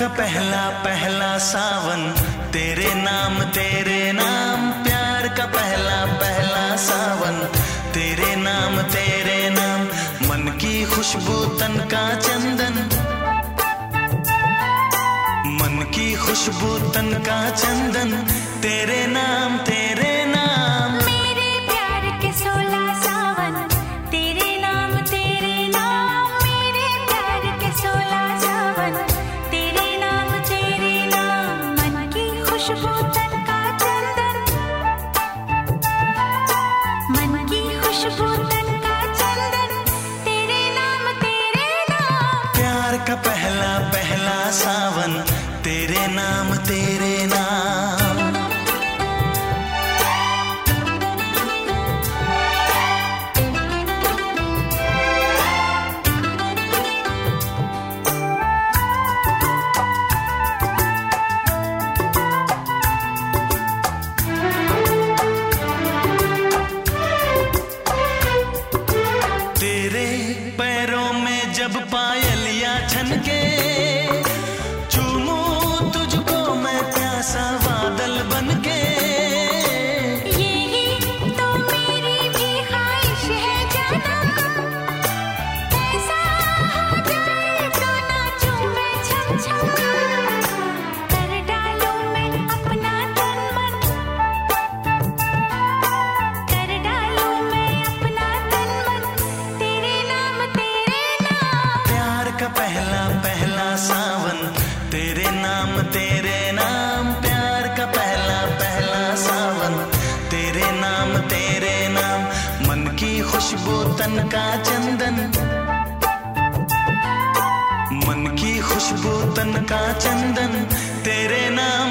का पहला पहला सावन। तेरे नाम तेरे नाम, प्यार का पहला पहला सावन। तेरे नाम तेरे नाम, मन की खुशबू तन का चंदन। मन की खुशबू तन का चंदन, तेरे खुशबू पहला सावन, तेरे नाम तेरे नाम, प्यार का पहला पहला सावन। तेरे नाम तेरे नाम, मन की खुशबू तन का चंदन। मन की खुशबू तन का चंदन, तेरे नाम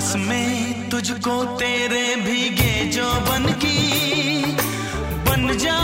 कसमें तुझको तेरे भीगे जो बन की बन जा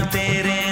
तेरे